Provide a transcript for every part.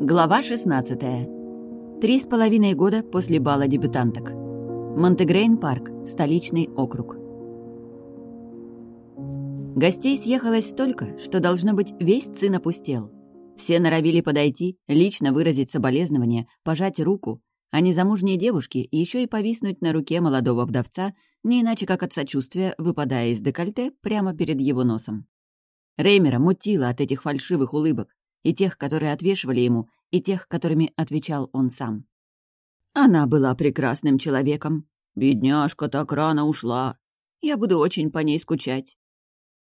Глава 16. Три с половиной года после бала дебютанток. Монтегрейн парк, столичный округ. Гостей съехалось столько, что, должно быть, весь цин опустел. Все норовили подойти, лично выразить соболезнование, пожать руку, а незамужние девушки еще и повиснуть на руке молодого вдовца, не иначе как от сочувствия, выпадая из декольте прямо перед его носом. Реймера мутило от этих фальшивых улыбок, и тех, которые отвешивали ему, и тех, которыми отвечал он сам. Она была прекрасным человеком. Бедняжка так рано ушла. Я буду очень по ней скучать.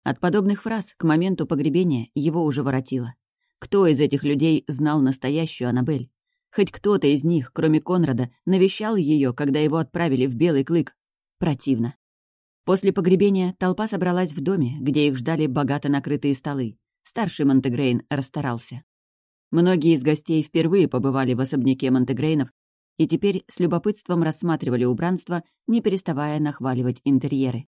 От подобных фраз к моменту погребения его уже воротило. Кто из этих людей знал настоящую Аннабель? Хоть кто-то из них, кроме Конрада, навещал ее, когда его отправили в Белый клык. Противно. После погребения толпа собралась в доме, где их ждали богато накрытые столы. Старший Монтегрейн расстарался. Многие из гостей впервые побывали в особняке Монтегрейнов и теперь с любопытством рассматривали убранство, не переставая нахваливать интерьеры.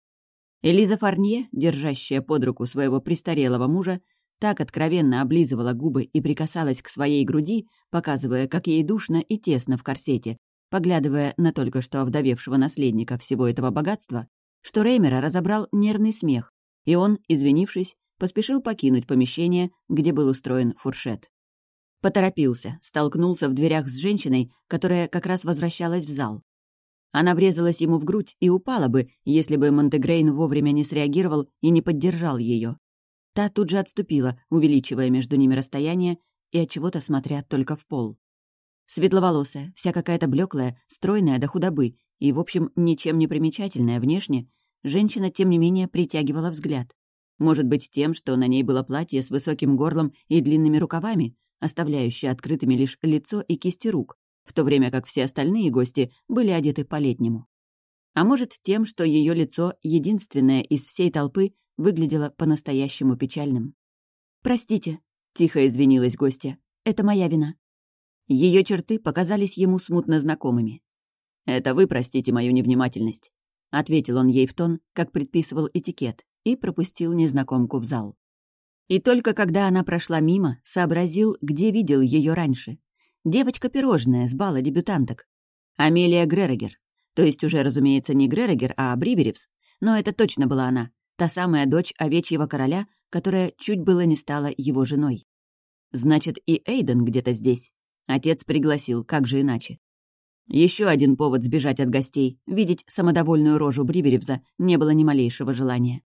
Элиза Фарнье, держащая под руку своего престарелого мужа, так откровенно облизывала губы и прикасалась к своей груди, показывая, как ей душно и тесно в корсете, поглядывая на только что овдовевшего наследника всего этого богатства, что Реймера разобрал нервный смех, и он, извинившись, поспешил покинуть помещение, где был устроен фуршет. Поторопился, столкнулся в дверях с женщиной, которая как раз возвращалась в зал. Она врезалась ему в грудь и упала бы, если бы Монтегрейн вовремя не среагировал и не поддержал ее. Та тут же отступила, увеличивая между ними расстояние и от чего-то смотря только в пол. Светловолосая, вся какая-то блеклая, стройная до худобы и, в общем, ничем не примечательная внешне, женщина, тем не менее, притягивала взгляд. Может быть, тем, что на ней было платье с высоким горлом и длинными рукавами, оставляющее открытыми лишь лицо и кисти рук, в то время как все остальные гости были одеты по-летнему. А может, тем, что ее лицо, единственное из всей толпы, выглядела по-настоящему печальным. «Простите», — тихо извинилась гостья, — «это моя вина». Ее черты показались ему смутно знакомыми. «Это вы простите мою невнимательность», — ответил он ей в тон, как предписывал этикет, и пропустил незнакомку в зал. И только когда она прошла мимо, сообразил, где видел ее раньше. Девочка-пирожная с бала дебютанток. Амелия Гререгер. То есть уже, разумеется, не Гререгер, а Бриверевс. Но это точно была она. Та самая дочь овечьего короля, которая чуть было не стала его женой. Значит, и Эйден где-то здесь. Отец пригласил, как же иначе. Еще один повод сбежать от гостей, видеть самодовольную рожу Бриверевза, не было ни малейшего желания.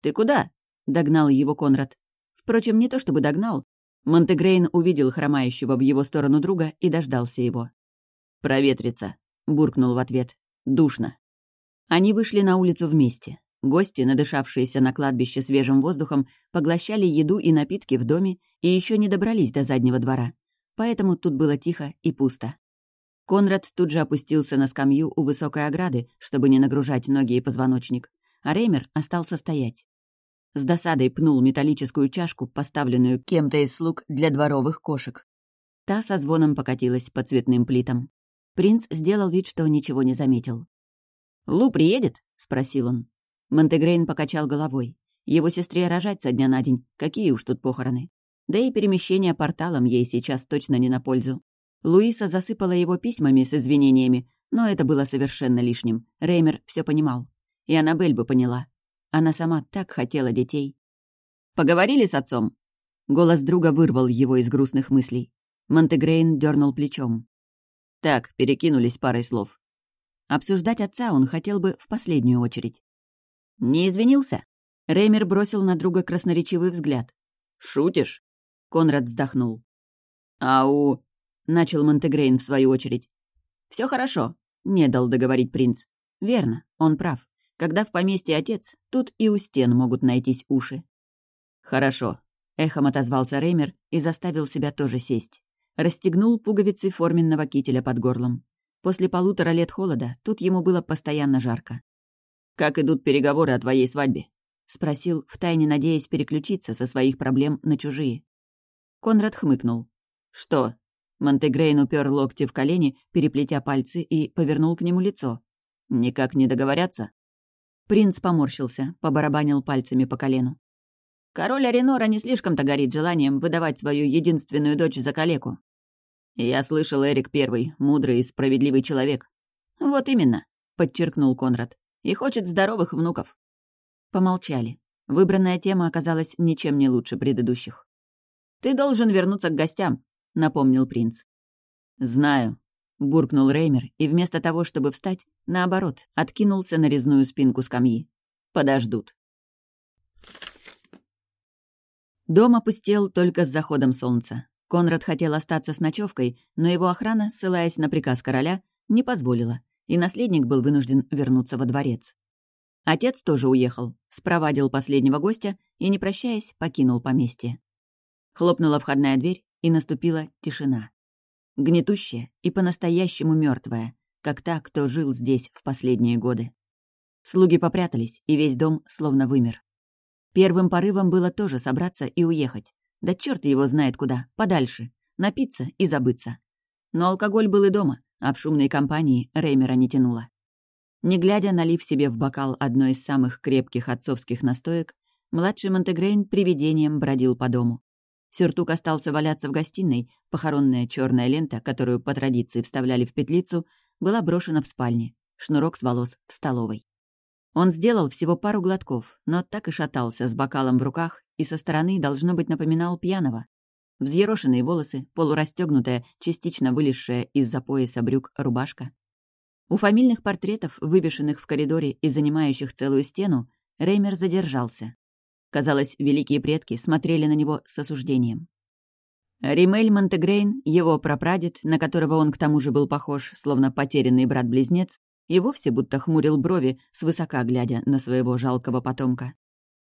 «Ты куда?» — догнал его Конрад. Впрочем, не то чтобы догнал. Монтегрейн увидел хромающего в его сторону друга и дождался его. «Проветриться», — буркнул в ответ. «Душно». Они вышли на улицу вместе. Гости, надышавшиеся на кладбище свежим воздухом, поглощали еду и напитки в доме и еще не добрались до заднего двора. Поэтому тут было тихо и пусто. Конрад тут же опустился на скамью у высокой ограды, чтобы не нагружать ноги и позвоночник, а Реймер остался стоять. С досадой пнул металлическую чашку, поставленную кем-то из слуг для дворовых кошек. Та со звоном покатилась по цветным плитам. Принц сделал вид, что ничего не заметил. «Лу приедет?» — спросил он. Монтегрейн покачал головой. Его сестре рожать со дня на день. Какие уж тут похороны. Да и перемещение порталом ей сейчас точно не на пользу. Луиса засыпала его письмами с извинениями, но это было совершенно лишним. Реймер все понимал. И Аннабель бы поняла. Она сама так хотела детей. «Поговорили с отцом?» Голос друга вырвал его из грустных мыслей. Монтегрейн дернул плечом. Так, перекинулись парой слов. Обсуждать отца он хотел бы в последнюю очередь. «Не извинился?» Реймер бросил на друга красноречивый взгляд. «Шутишь?» Конрад вздохнул. «А у...» — начал Монтегрейн в свою очередь. Все хорошо», — не дал договорить принц. «Верно, он прав. Когда в поместье отец, тут и у стен могут найтись уши». «Хорошо», — эхом отозвался Реймер и заставил себя тоже сесть. Расстегнул пуговицы форменного кителя под горлом. После полутора лет холода тут ему было постоянно жарко. «Как идут переговоры о твоей свадьбе?» — спросил, втайне надеясь переключиться со своих проблем на чужие. Конрад хмыкнул. «Что?» Монтегрейн упер локти в колени, переплетя пальцы, и повернул к нему лицо. «Никак не договорятся?» Принц поморщился, побарабанил пальцами по колену. Король Аренора не слишком-то горит желанием выдавать свою единственную дочь за калеку. Я слышал, Эрик Первый, мудрый и справедливый человек. Вот именно, подчеркнул Конрад. И хочет здоровых внуков. Помолчали. Выбранная тема оказалась ничем не лучше предыдущих. «Ты должен вернуться к гостям», — напомнил принц. «Знаю», — буркнул Реймер, и вместо того, чтобы встать, наоборот, откинулся на резную спинку скамьи. «Подождут». Дом опустел только с заходом солнца. Конрад хотел остаться с ночевкой, но его охрана, ссылаясь на приказ короля, не позволила, и наследник был вынужден вернуться во дворец. Отец тоже уехал, спровадил последнего гостя и, не прощаясь, покинул поместье. Хлопнула входная дверь, и наступила тишина. Гнетущая и по-настоящему мертвая, как та, кто жил здесь в последние годы. Слуги попрятались, и весь дом словно вымер. Первым порывом было тоже собраться и уехать. Да черт его знает куда, подальше. Напиться и забыться. Но алкоголь был и дома, а в шумной компании Реймера не тянуло. Не глядя, налив себе в бокал одной из самых крепких отцовских настоек, младший Монтегрейн привидением бродил по дому. Сюртук остался валяться в гостиной, похоронная черная лента, которую по традиции вставляли в петлицу, была брошена в спальне, шнурок с волос в столовой. Он сделал всего пару глотков, но так и шатался с бокалом в руках и со стороны, должно быть, напоминал пьяного. Взъерошенные волосы, полурастегнутая, частично вылезшая из-за пояса брюк рубашка. У фамильных портретов, вывешенных в коридоре и занимающих целую стену, Реймер задержался. Казалось, великие предки смотрели на него с осуждением. Римель Монтегрейн, его прапрадед, на которого он к тому же был похож, словно потерянный брат-близнец, и вовсе будто хмурил брови, свысока глядя на своего жалкого потомка.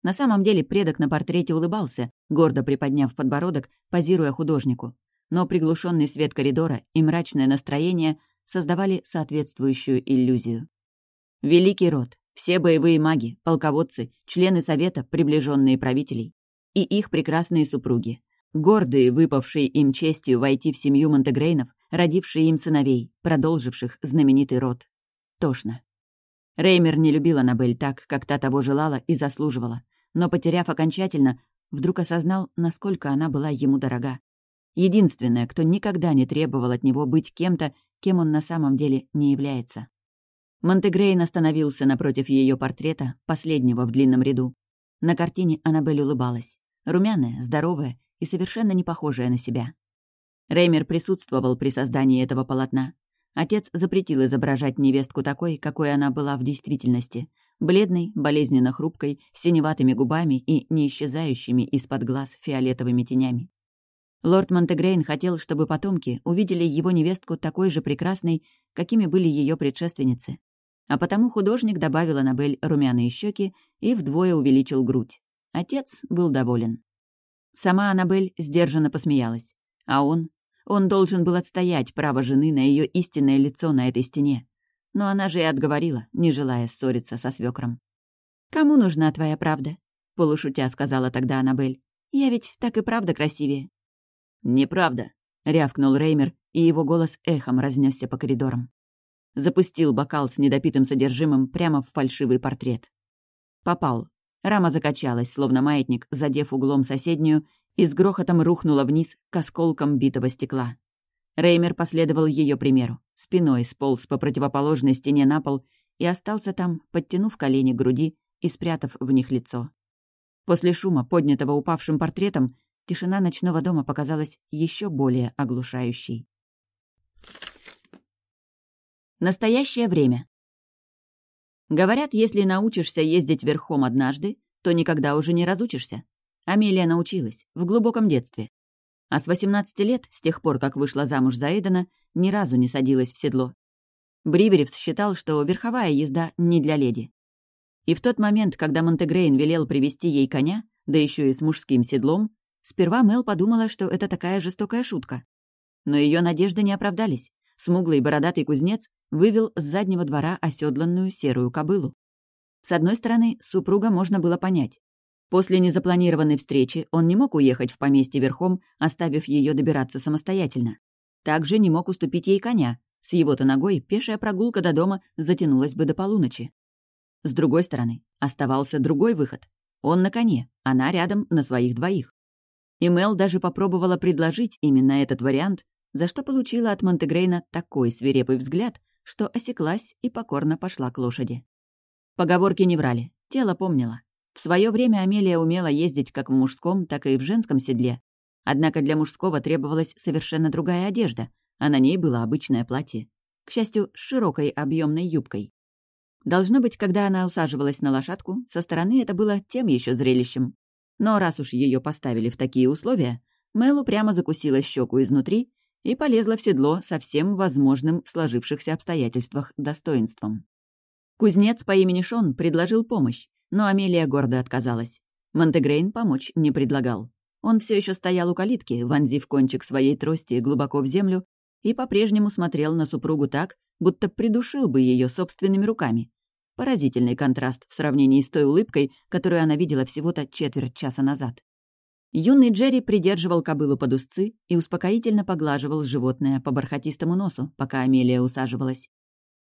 На самом деле предок на портрете улыбался, гордо приподняв подбородок, позируя художнику. Но приглушенный свет коридора и мрачное настроение создавали соответствующую иллюзию. Великий род, все боевые маги, полководцы, члены совета, приближенные правителей. И их прекрасные супруги. Гордые, выпавшие им честью войти в семью Монтегрейнов, родившие им сыновей, продолживших знаменитый род тошно. Реймер не любила Набель так, как та того желала и заслуживала, но, потеряв окончательно, вдруг осознал, насколько она была ему дорога. Единственная, кто никогда не требовал от него быть кем-то, кем он на самом деле не является. Монтегрейн остановился напротив ее портрета, последнего в длинном ряду. На картине Аннабель улыбалась. Румяная, здоровая и совершенно не похожая на себя. Реймер присутствовал при создании этого полотна. Отец запретил изображать невестку такой, какой она была в действительности. Бледной, болезненно хрупкой, с синеватыми губами и не исчезающими из-под глаз фиолетовыми тенями. Лорд Монтегрейн хотел, чтобы потомки увидели его невестку такой же прекрасной, какими были ее предшественницы. А потому художник добавил Аннабель румяные щеки и вдвое увеличил грудь. Отец был доволен. Сама Аннабель сдержанно посмеялась, а он он должен был отстоять право жены на ее истинное лицо на этой стене. Но она же и отговорила, не желая ссориться со свекром. «Кому нужна твоя правда?» — полушутя сказала тогда Аннабель. «Я ведь так и правда красивее». «Неправда», — рявкнул Реймер, и его голос эхом разнесся по коридорам. Запустил бокал с недопитым содержимым прямо в фальшивый портрет. Попал. Рама закачалась, словно маятник, задев углом соседнюю, и с грохотом рухнула вниз к осколкам битого стекла. Реймер последовал ее примеру, спиной сполз по противоположной стене на пол и остался там, подтянув колени к груди и спрятав в них лицо. После шума, поднятого упавшим портретом, тишина ночного дома показалась еще более оглушающей. Настоящее время. Говорят, если научишься ездить верхом однажды, то никогда уже не разучишься. Амелия научилась в глубоком детстве. А с 18 лет, с тех пор, как вышла замуж за Эйдена, ни разу не садилась в седло. Бриверевс считал, что верховая езда не для леди. И в тот момент, когда Монтегрейн велел привести ей коня, да еще и с мужским седлом, сперва Мел подумала, что это такая жестокая шутка. Но ее надежды не оправдались. Смуглый бородатый кузнец вывел с заднего двора оседланную серую кобылу. С одной стороны, супруга можно было понять. После незапланированной встречи он не мог уехать в поместье верхом, оставив ее добираться самостоятельно. Также не мог уступить ей коня. С его-то ногой пешая прогулка до дома затянулась бы до полуночи. С другой стороны, оставался другой выход. Он на коне, она рядом на своих двоих. И Мел даже попробовала предложить именно этот вариант, за что получила от Монтегрейна такой свирепый взгляд, что осеклась и покорно пошла к лошади. Поговорки не врали, тело помнило. В свое время Амелия умела ездить как в мужском, так и в женском седле. Однако для мужского требовалась совершенно другая одежда, а на ней было обычное платье. К счастью, с широкой объемной юбкой. Должно быть, когда она усаживалась на лошадку, со стороны это было тем еще зрелищем. Но раз уж ее поставили в такие условия, Мэлу прямо закусила щеку изнутри и полезла в седло со всем возможным в сложившихся обстоятельствах достоинством. Кузнец по имени Шон предложил помощь, но Амелия гордо отказалась. Монтегрейн помочь не предлагал. Он все еще стоял у калитки, вонзив кончик своей трости глубоко в землю и по-прежнему смотрел на супругу так, будто придушил бы ее собственными руками. Поразительный контраст в сравнении с той улыбкой, которую она видела всего-то четверть часа назад. Юный Джерри придерживал кобылу под узцы и успокоительно поглаживал животное по бархатистому носу, пока Амелия усаживалась.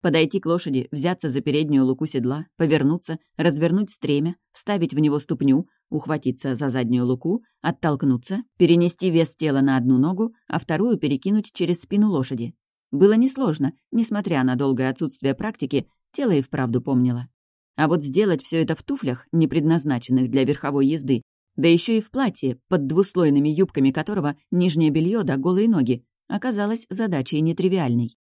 Подойти к лошади, взяться за переднюю луку седла, повернуться, развернуть стремя, вставить в него ступню, ухватиться за заднюю луку, оттолкнуться, перенести вес тела на одну ногу, а вторую перекинуть через спину лошади. Было несложно, несмотря на долгое отсутствие практики, тело и вправду помнило. А вот сделать все это в туфлях, не предназначенных для верховой езды, да еще и в платье, под двуслойными юбками которого нижнее белье да голые ноги, оказалось задачей нетривиальной.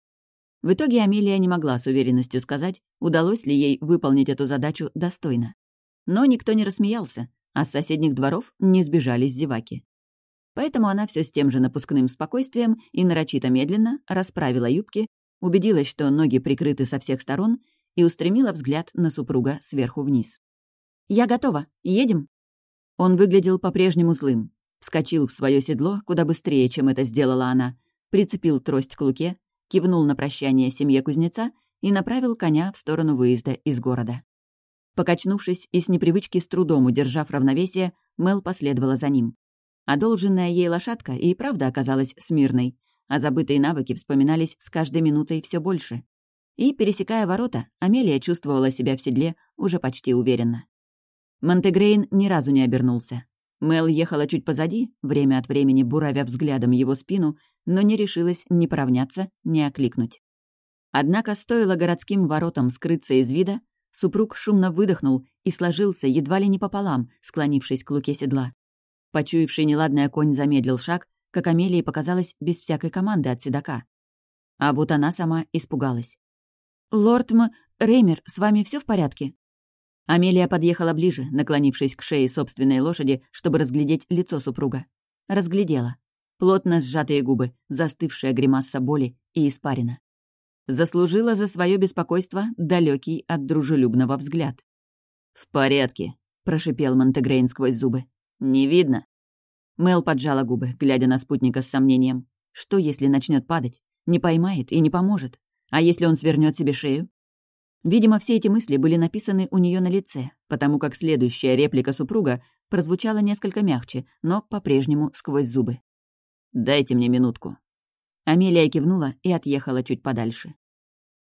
В итоге Амелия не могла с уверенностью сказать, удалось ли ей выполнить эту задачу достойно. Но никто не рассмеялся, а с соседних дворов не сбежались зеваки. Поэтому она все с тем же напускным спокойствием и нарочито медленно расправила юбки, убедилась, что ноги прикрыты со всех сторон, и устремила взгляд на супруга сверху вниз. «Я готова. Едем?» Он выглядел по-прежнему злым. Вскочил в свое седло куда быстрее, чем это сделала она, прицепил трость к луке, кивнул на прощание семье кузнеца и направил коня в сторону выезда из города. Покачнувшись и с непривычки с трудом удержав равновесие, Мел последовала за ним. Одолженная ей лошадка и правда оказалась смирной, а забытые навыки вспоминались с каждой минутой все больше. И, пересекая ворота, Амелия чувствовала себя в седле уже почти уверенно. Монтегрейн ни разу не обернулся. Мел ехала чуть позади, время от времени буравя взглядом его спину, но не решилась ни поравняться, ни окликнуть. Однако стоило городским воротам скрыться из вида, супруг шумно выдохнул и сложился едва ли не пополам, склонившись к луке седла. Почуявший неладное конь замедлил шаг, как Амелии показалось без всякой команды от седока. А вот она сама испугалась. «Лорд М... Реймер, с вами все в порядке?» Амелия подъехала ближе, наклонившись к шее собственной лошади, чтобы разглядеть лицо супруга. Разглядела плотно сжатые губы, застывшая гримаса боли и испарина. Заслужила за свое беспокойство далекий от дружелюбного взгляд. «В порядке», — прошипел Монтегрейн сквозь зубы. «Не видно?» Мел поджала губы, глядя на спутника с сомнением. Что, если начнет падать? Не поймает и не поможет. А если он свернет себе шею? Видимо, все эти мысли были написаны у нее на лице, потому как следующая реплика супруга прозвучала несколько мягче, но по-прежнему сквозь зубы. «Дайте мне минутку». Амелия кивнула и отъехала чуть подальше.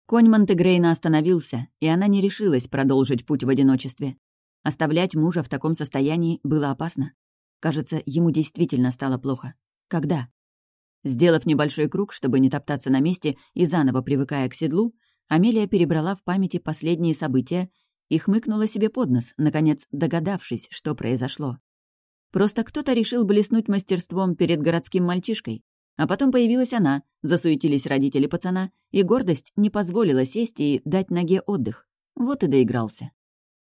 Конь Монтегрейна остановился, и она не решилась продолжить путь в одиночестве. Оставлять мужа в таком состоянии было опасно. Кажется, ему действительно стало плохо. Когда? Сделав небольшой круг, чтобы не топтаться на месте и заново привыкая к седлу, Амелия перебрала в памяти последние события и хмыкнула себе под нос, наконец догадавшись, что произошло. Просто кто-то решил блеснуть мастерством перед городским мальчишкой. А потом появилась она, засуетились родители пацана, и гордость не позволила сесть и дать ноге отдых. Вот и доигрался.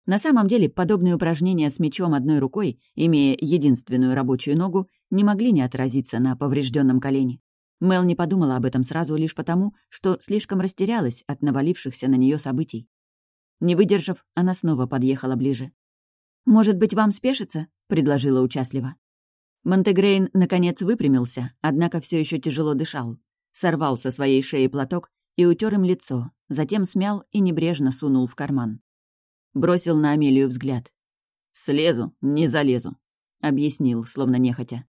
На самом деле, подобные упражнения с мечом одной рукой, имея единственную рабочую ногу, не могли не отразиться на поврежденном колене. Мел не подумала об этом сразу лишь потому, что слишком растерялась от навалившихся на нее событий. Не выдержав, она снова подъехала ближе. «Может быть, вам спешится?» — предложила участливо. Монтегрейн, наконец, выпрямился, однако все еще тяжело дышал. Сорвал со своей шеи платок и утер им лицо, затем смял и небрежно сунул в карман. Бросил на Амелию взгляд. «Слезу, не залезу», — объяснил, словно нехотя.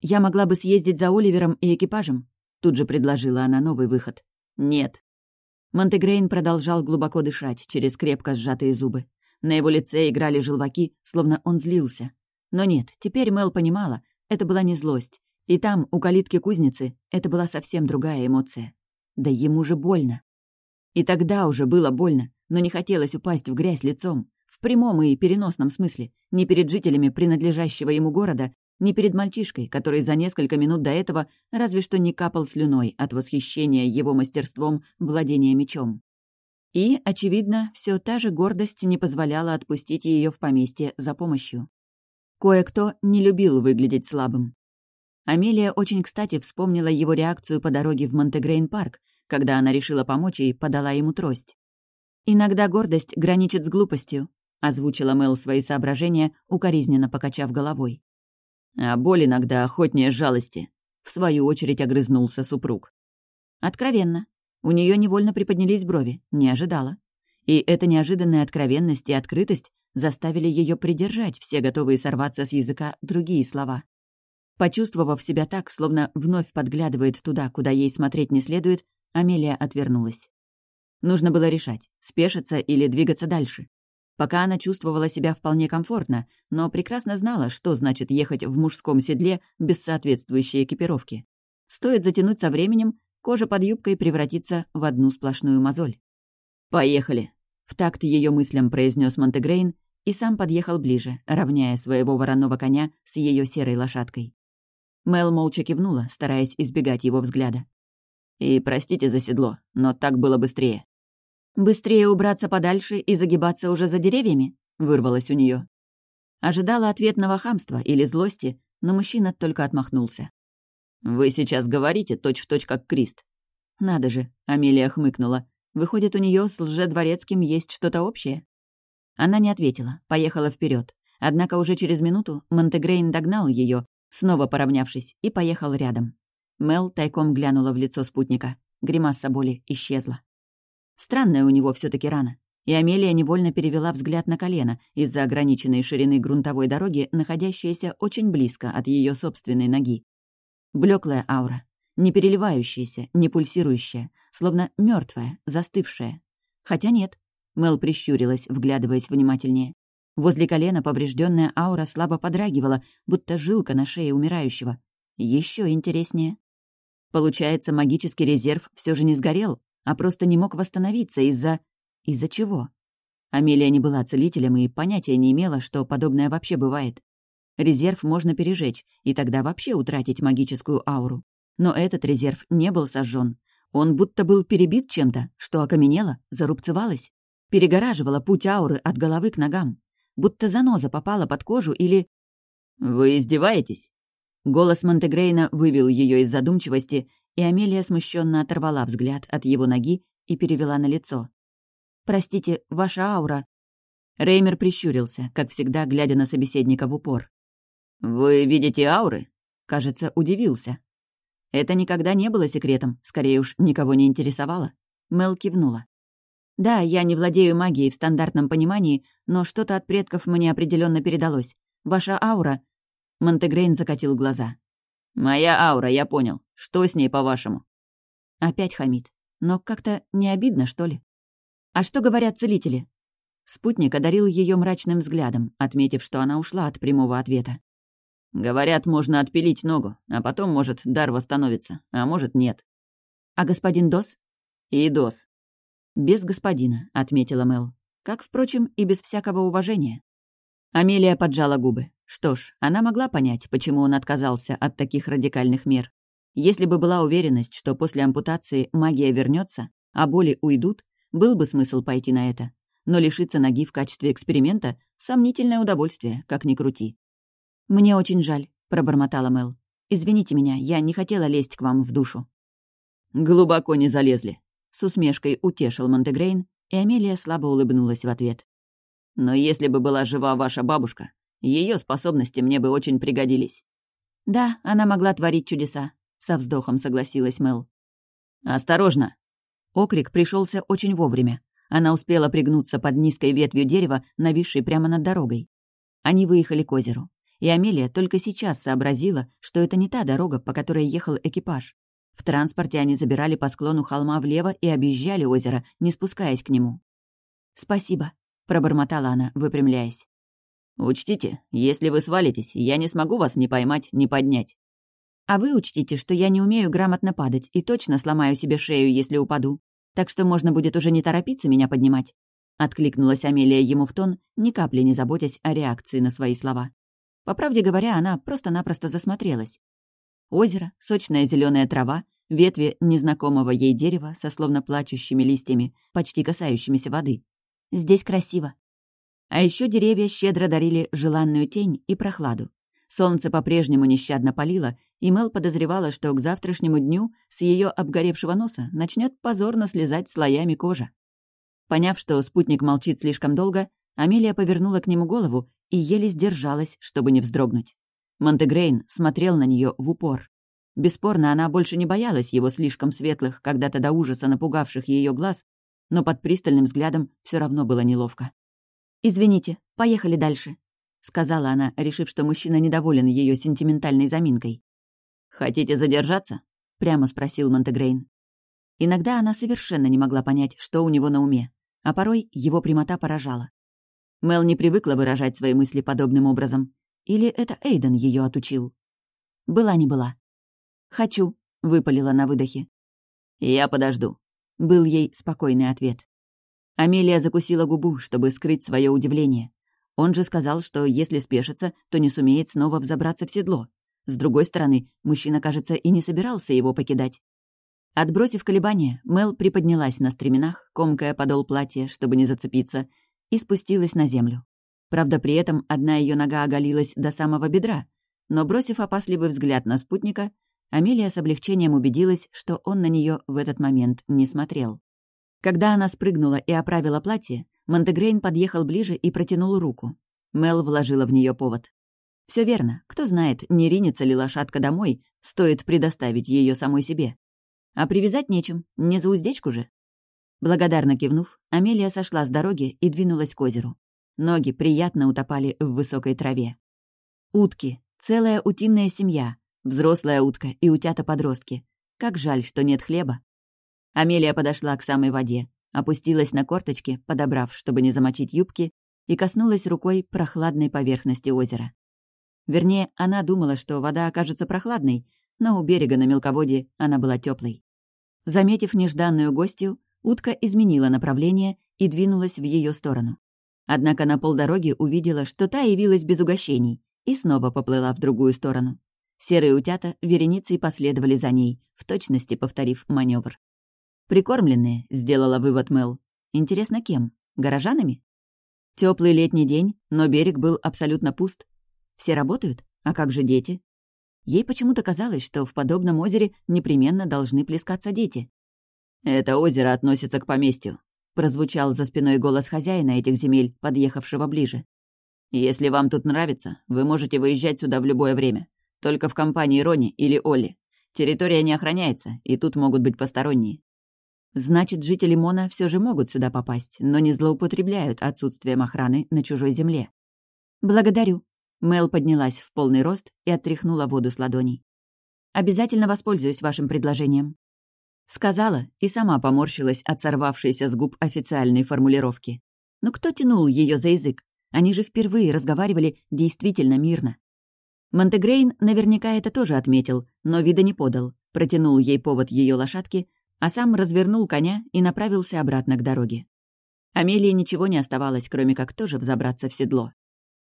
«Я могла бы съездить за Оливером и экипажем», — тут же предложила она новый выход. «Нет». Монтегрейн продолжал глубоко дышать через крепко сжатые зубы. На его лице играли желваки, словно он злился. Но нет, теперь Мел понимала, это была не злость. И там, у калитки кузницы, это была совсем другая эмоция. Да ему же больно. И тогда уже было больно, но не хотелось упасть в грязь лицом. В прямом и переносном смысле. Не перед жителями принадлежащего ему города, не перед мальчишкой, который за несколько минут до этого разве что не капал слюной от восхищения его мастерством владения мечом. И, очевидно, все та же гордость не позволяла отпустить ее в поместье за помощью. Кое-кто не любил выглядеть слабым. Амелия очень кстати вспомнила его реакцию по дороге в Монтегрейн-парк, когда она решила помочь и подала ему трость. «Иногда гордость граничит с глупостью», — озвучила Мэл свои соображения, укоризненно покачав головой. «А боль иногда охотнее жалости», — в свою очередь огрызнулся супруг. Откровенно. У нее невольно приподнялись брови, не ожидала. И эта неожиданная откровенность и открытость заставили ее придержать все готовые сорваться с языка другие слова. Почувствовав себя так, словно вновь подглядывает туда, куда ей смотреть не следует, Амелия отвернулась. Нужно было решать, спешиться или двигаться дальше. Пока она чувствовала себя вполне комфортно, но прекрасно знала, что значит ехать в мужском седле без соответствующей экипировки. Стоит затянуть со временем, кожа под юбкой превратится в одну сплошную мозоль. «Поехали!» — в такт ее мыслям произнес Монтегрейн и сам подъехал ближе, равняя своего вороного коня с ее серой лошадкой. Мел молча кивнула, стараясь избегать его взгляда. «И простите за седло, но так было быстрее». «Быстрее убраться подальше и загибаться уже за деревьями?» — вырвалось у нее. Ожидала ответного хамства или злости, но мужчина только отмахнулся. «Вы сейчас говорите точь-в-точь, точь, как Крист». «Надо же», — Амелия хмыкнула. «Выходит, у нее с лжедворецким есть что-то общее?» Она не ответила, поехала вперед. Однако уже через минуту Монтегрейн догнал ее, снова поравнявшись, и поехал рядом. Мел тайком глянула в лицо спутника. Гримаса боли исчезла. Странная у него все таки рана. И Амелия невольно перевела взгляд на колено из-за ограниченной ширины грунтовой дороги, находящейся очень близко от ее собственной ноги. Блеклая аура, не переливающаяся, не пульсирующая, словно мертвая, застывшая. Хотя нет. Мел прищурилась, вглядываясь внимательнее. Возле колена поврежденная аура слабо подрагивала, будто жилка на шее умирающего. Еще интереснее. Получается, магический резерв все же не сгорел, а просто не мог восстановиться из-за... Из-за чего? Амелия не была целителем и понятия не имела, что подобное вообще бывает. Резерв можно пережечь, и тогда вообще утратить магическую ауру. Но этот резерв не был сожжен. Он будто был перебит чем-то, что окаменело, зарубцевалось, перегораживало путь ауры от головы к ногам. Будто заноза попала под кожу или... «Вы издеваетесь?» Голос Монтегрейна вывел ее из задумчивости, и Амелия смущенно оторвала взгляд от его ноги и перевела на лицо. «Простите, ваша аура...» Реймер прищурился, как всегда, глядя на собеседника в упор. «Вы видите ауры?» Кажется, удивился. Это никогда не было секретом, скорее уж, никого не интересовало. Мел кивнула. «Да, я не владею магией в стандартном понимании, но что-то от предков мне определенно передалось. Ваша аура...» Монтегрейн закатил глаза. «Моя аура, я понял. Что с ней, по-вашему?» Опять хамит. Но как-то не обидно, что ли? «А что говорят целители?» Спутник одарил ее мрачным взглядом, отметив, что она ушла от прямого ответа. «Говорят, можно отпилить ногу, а потом, может, дар восстановится, а может, нет». «А господин Дос?» «И Дос». «Без господина», — отметила Мел. Как, впрочем, и без всякого уважения. Амелия поджала губы. Что ж, она могла понять, почему он отказался от таких радикальных мер. Если бы была уверенность, что после ампутации магия вернется, а боли уйдут, был бы смысл пойти на это. Но лишиться ноги в качестве эксперимента — сомнительное удовольствие, как ни крути. «Мне очень жаль», — пробормотала Мел. «Извините меня, я не хотела лезть к вам в душу». «Глубоко не залезли», — с усмешкой утешил Монтегрейн, и Амелия слабо улыбнулась в ответ. «Но если бы была жива ваша бабушка, ее способности мне бы очень пригодились». «Да, она могла творить чудеса», — со вздохом согласилась Мел. «Осторожно!» Окрик пришелся очень вовремя. Она успела пригнуться под низкой ветвью дерева, нависшей прямо над дорогой. Они выехали к озеру. И Амелия только сейчас сообразила, что это не та дорога, по которой ехал экипаж. В транспорте они забирали по склону холма влево и объезжали озеро, не спускаясь к нему. «Спасибо», пробормотала она, выпрямляясь. «Учтите, если вы свалитесь, я не смогу вас ни поймать, ни поднять». «А вы учтите, что я не умею грамотно падать и точно сломаю себе шею, если упаду. Так что можно будет уже не торопиться меня поднимать». Откликнулась Амелия ему в тон, ни капли не заботясь о реакции на свои слова. По правде говоря, она просто-напросто засмотрелась. Озеро, сочная зеленая трава, ветви незнакомого ей дерева со словно плачущими листьями, почти касающимися воды. Здесь красиво. А еще деревья щедро дарили желанную тень и прохладу. Солнце по-прежнему нещадно палило, и Мел подозревала, что к завтрашнему дню с ее обгоревшего носа начнет позорно слезать слоями кожа. Поняв, что спутник молчит слишком долго, Амелия повернула к нему голову и еле сдержалась, чтобы не вздрогнуть. Монтегрейн смотрел на нее в упор. Бесспорно, она больше не боялась его слишком светлых, когда-то до ужаса напугавших ее глаз, но под пристальным взглядом все равно было неловко. «Извините, поехали дальше», — сказала она, решив, что мужчина недоволен ее сентиментальной заминкой. «Хотите задержаться?» — прямо спросил Монтегрейн. Иногда она совершенно не могла понять, что у него на уме, а порой его прямота поражала. Мел не привыкла выражать свои мысли подобным образом. Или это Эйден ее отучил? Была не была. «Хочу», — выпалила на выдохе. «Я подожду», — был ей спокойный ответ. Амелия закусила губу, чтобы скрыть свое удивление. Он же сказал, что если спешится, то не сумеет снова взобраться в седло. С другой стороны, мужчина, кажется, и не собирался его покидать. Отбросив колебания, Мел приподнялась на стременах, комкая подол платья, чтобы не зацепиться, и спустилась на землю. Правда, при этом одна ее нога оголилась до самого бедра, но, бросив опасливый взгляд на спутника, Амелия с облегчением убедилась, что он на нее в этот момент не смотрел. Когда она спрыгнула и оправила платье, Монтегрейн подъехал ближе и протянул руку. Мел вложила в нее повод. Все верно. Кто знает, не ринется ли лошадка домой, стоит предоставить ее самой себе. А привязать нечем, не за уздечку же. Благодарно кивнув, Амелия сошла с дороги и двинулась к озеру. Ноги приятно утопали в высокой траве. Утки, целая утиная семья, взрослая утка и утята-подростки. Как жаль, что нет хлеба. Амелия подошла к самой воде, опустилась на корточки, подобрав, чтобы не замочить юбки, и коснулась рукой прохладной поверхности озера. Вернее, она думала, что вода окажется прохладной, но у берега на мелководье она была теплой. Заметив нежданную гостью, утка изменила направление и двинулась в ее сторону. Однако на полдороги увидела, что та явилась без угощений, и снова поплыла в другую сторону. Серые утята вереницей последовали за ней, в точности повторив маневр. «Прикормленные», — сделала вывод Мел. «Интересно, кем? Горожанами?» Теплый летний день, но берег был абсолютно пуст. Все работают? А как же дети? Ей почему-то казалось, что в подобном озере непременно должны плескаться дети. «Это озеро относится к поместью», — прозвучал за спиной голос хозяина этих земель, подъехавшего ближе. «Если вам тут нравится, вы можете выезжать сюда в любое время. Только в компании Рони или Олли. Территория не охраняется, и тут могут быть посторонние». Значит, жители Мона все же могут сюда попасть, но не злоупотребляют отсутствием охраны на чужой земле. «Благодарю», Мел поднялась в полный рост и оттряхнула воду с ладоней. «Обязательно воспользуюсь вашим предложением». Сказала и сама поморщилась от сорвавшейся с губ официальной формулировки. Но кто тянул ее за язык? Они же впервые разговаривали действительно мирно. Монтегрейн наверняка это тоже отметил, но вида не подал, протянул ей повод ее лошадки, а сам развернул коня и направился обратно к дороге. Амелии ничего не оставалось, кроме как тоже взобраться в седло.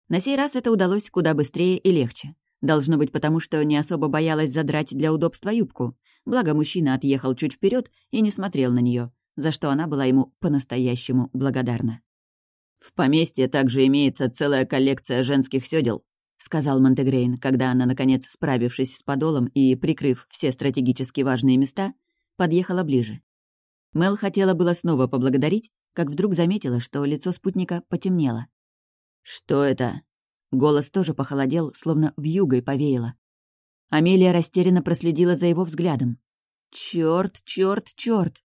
На сей раз это удалось куда быстрее и легче. Должно быть потому, что не особо боялась задрать для удобства юбку. Благо мужчина отъехал чуть вперед и не смотрел на нее, за что она была ему по-настоящему благодарна. «В поместье также имеется целая коллекция женских сёдел», — сказал Монтегрейн, когда она, наконец, справившись с подолом и прикрыв все стратегически важные места, подъехала ближе. Мел хотела было снова поблагодарить, как вдруг заметила, что лицо спутника потемнело. «Что это?» Голос тоже похолодел, словно вьюгой повеяло. Амелия растерянно проследила за его взглядом. Черт, черт, черт!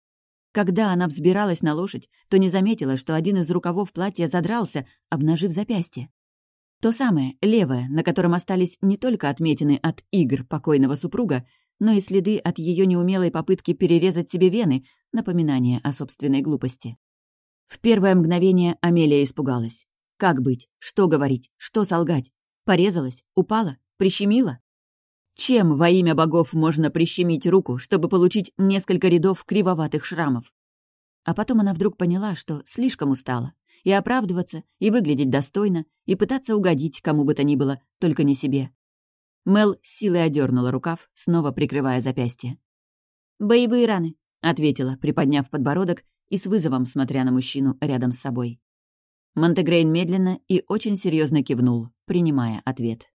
Когда она взбиралась на лошадь, то не заметила, что один из рукавов платья задрался, обнажив запястье. То самое, левое, на котором остались не только отметины от игр покойного супруга, но и следы от ее неумелой попытки перерезать себе вены, напоминание о собственной глупости. В первое мгновение Амелия испугалась. Как быть? Что говорить? Что солгать? Порезалась? Упала? Прищемила? Чем во имя богов можно прищемить руку, чтобы получить несколько рядов кривоватых шрамов? А потом она вдруг поняла, что слишком устала. И оправдываться, и выглядеть достойно, и пытаться угодить кому бы то ни было, только не себе. Мел силой одернула рукав, снова прикрывая запястье. «Боевые раны», — ответила, приподняв подбородок и с вызовом смотря на мужчину рядом с собой. Монтегрейн медленно и очень серьезно кивнул, принимая ответ.